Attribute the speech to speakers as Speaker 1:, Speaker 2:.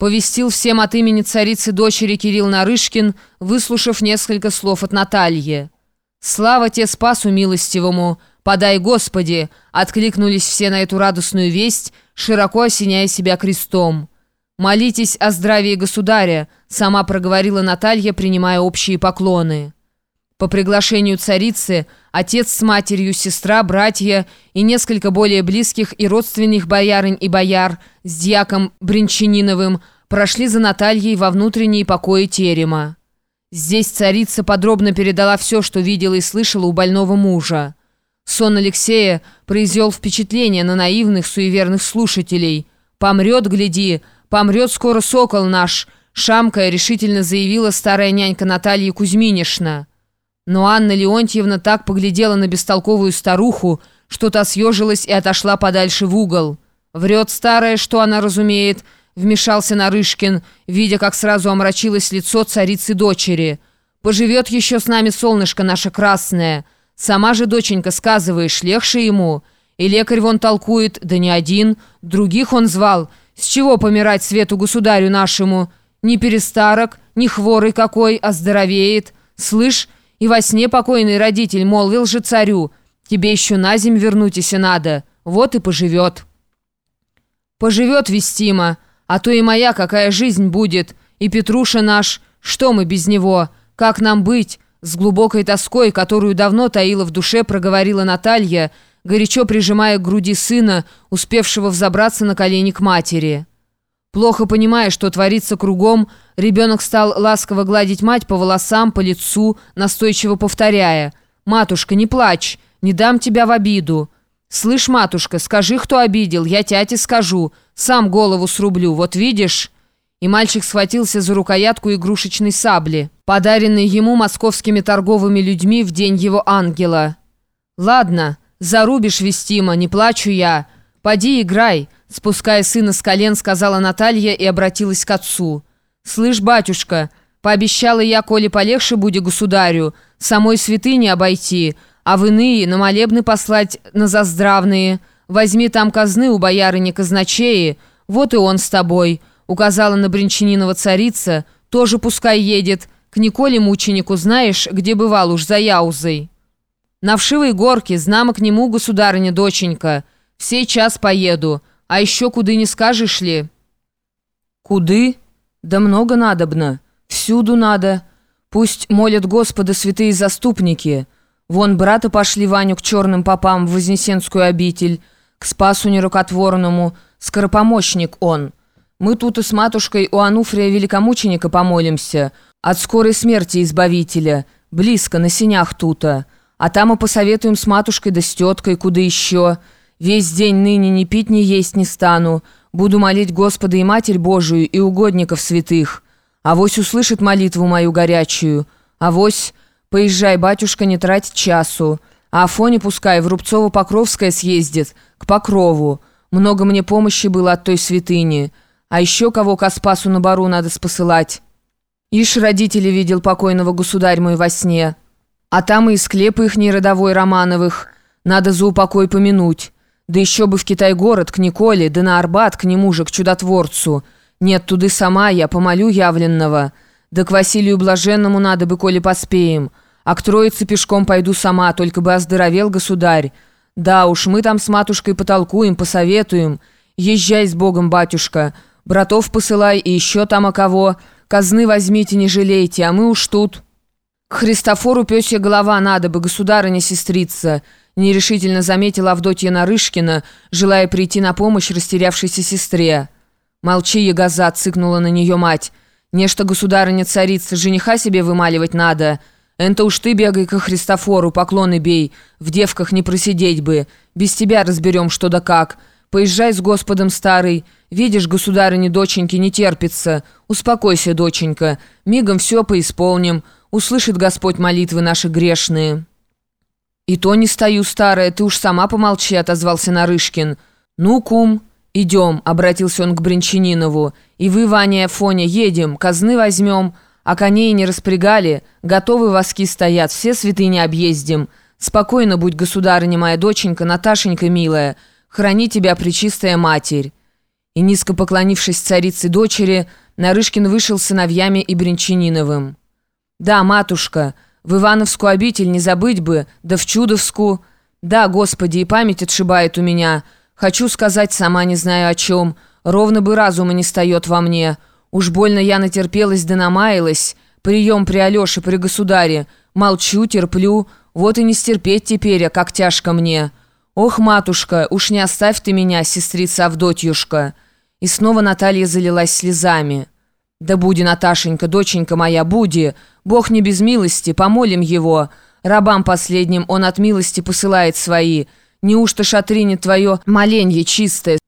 Speaker 1: Повестил всем от имени царицы дочери Кирилл Нарышкин, выслушав несколько слов от Натальи. «Слава те спасу милостивому! Подай, Господи!» Откликнулись все на эту радостную весть, широко осеняя себя крестом. «Молитесь о здравии государя», сама проговорила Наталья, принимая общие поклоны. По приглашению царицы отец с матерью, сестра, братья и несколько более близких и родственных боярынь и бояр с дьяком Бринчаниновым прошли за Натальей во внутренние покои терема. Здесь царица подробно передала все, что видела и слышала у больного мужа. Сон Алексея произвел впечатление на наивных, суеверных слушателей. «Помрет, гляди, помрет скоро сокол наш», шамкая решительно заявила старая нянька Наталья Кузьминишна. Но Анна Леонтьевна так поглядела на бестолковую старуху, что та съежилась и отошла подальше в угол. «Врет старая, что она разумеет», — вмешался Нарышкин, видя, как сразу омрачилось лицо царицы дочери. «Поживет еще с нами солнышко наше красное. Сама же, доченька, сказываешь, легче ему. И лекарь вон толкует, да не один, других он звал. С чего помирать свету государю нашему? Ни перестарок, ни хворый какой, а здоровеет. Слышь, и во сне покойный родитель молвил же царю, «Тебе еще на земь вернутися надо, вот и поживет». «Поживет Вестима, а то и моя какая жизнь будет, и Петруша наш, что мы без него, как нам быть?» С глубокой тоской, которую давно таила в душе, проговорила Наталья, горячо прижимая к груди сына, успевшего взобраться на колени к матери. Плохо понимая, что творится кругом, ребенок стал ласково гладить мать по волосам, по лицу, настойчиво повторяя «Матушка, не плачь, не дам тебя в обиду». «Слышь, матушка, скажи, кто обидел, я тяте скажу, сам голову срублю, вот видишь». И мальчик схватился за рукоятку игрушечной сабли, подаренной ему московскими торговыми людьми в день его ангела. «Ладно, зарубишь, Вестима, не плачу я. Поди играй». Спуская сына с колен, сказала Наталья и обратилась к отцу. «Слышь, батюшка, пообещала я, коли полегше будет государю, самой святыни обойти, а в иные на молебны послать на заздравные. Возьми там казны у боярыни казначеи, вот и он с тобой», указала на Бринчанинова царица, «тоже пускай едет, к Николе мученику знаешь, где бывал уж за Яузой». «На вшивой горке, знамо к нему, государыня, доченька, в сей час поеду». А еще куды не скажешь ли?» «Куды? Да много надобно. Всюду надо. Пусть молят Господа святые заступники. Вон брата пошли Ваню к черным попам в Вознесенскую обитель, к Спасу нерукотворному, скоропомощник он. Мы тут и с матушкой у Ануфрия Великомученика помолимся, от скорой смерти Избавителя, близко, на синях тута. А там и посоветуем с матушкой да с теткой, куда еще». Весь день ныне ни пить, ни есть не стану. Буду молить Господа и Матерь Божию и угодников святых. Авось услышит молитву мою горячую. Авось, поезжай, батюшка, не трать часу. А Афоне пускай в Рубцово-Покровское съездит, к Покрову. Много мне помощи было от той святыни. А еще кого к Аспасу на бару надо спосылать. Ишь родители видел покойного государь мой во сне. А там и склепы их неродовой Романовых. Надо за упокой помянуть». Да еще бы в Китай-город, к Николе, да на Арбат, к нему же, к чудотворцу. Нет, туды сама я, помолю явленного. Да к Василию Блаженному надо бы, коли поспеем. А к Троице пешком пойду сама, только бы оздоровел государь. Да уж, мы там с матушкой потолкуем, посоветуем. Езжай с Богом, батюшка. Братов посылай и еще там о кого. Казны возьмите, не жалейте, а мы уж тут. К Христофору пёсья голова надо бы, государыня-сестрица» нерешительно заметила Авдотья Нарышкина, желая прийти на помощь растерявшейся сестре. «Молчи, ягоза!» — цыкнула на нее мать. «Нечто государыня-царица, жениха себе вымаливать надо. Энто уж ты бегай ко Христофору, поклоны бей. В девках не просидеть бы. Без тебя разберем, что да как. Поезжай с Господом старый. Видишь, государыне доченьки не терпится. Успокойся, доченька. Мигом все поисполним. Услышит Господь молитвы наши грешные». «И то не стою, старая, ты уж сама помолчи», — отозвался Нарышкин. «Ну, кум, идем», — обратился он к Бринчанинову. «И вы, Ваня и едем, казны возьмем, а коней не распрягали, готовы воски стоят, все святыни объездим. Спокойно будь, государыня моя доченька, Наташенька милая, храни тебя, пречистая матерь». и, низко поклонившись царице дочери, Нарышкин вышел с сыновьями и Бринчаниновым. «Да, матушка, в Ивановскую обитель не забыть бы, да в Чудовскую. Да, Господи, и память отшибает у меня. Хочу сказать, сама не знаю о чем. Ровно бы разума не встает во мне. Уж больно я натерпелась да намаялась. Прием при Алёше, при государе. Молчу, терплю. Вот и не стерпеть теперь, а как тяжко мне. Ох, матушка, уж не оставь ты меня, сестрица Авдотьюшка». И снова Наталья залилась слезами. «Да буди, Наташенька, доченька моя, буди! Бог не без милости, помолим его! Рабам последним он от милости посылает свои. Неужто шатрине твое моленье чистое?»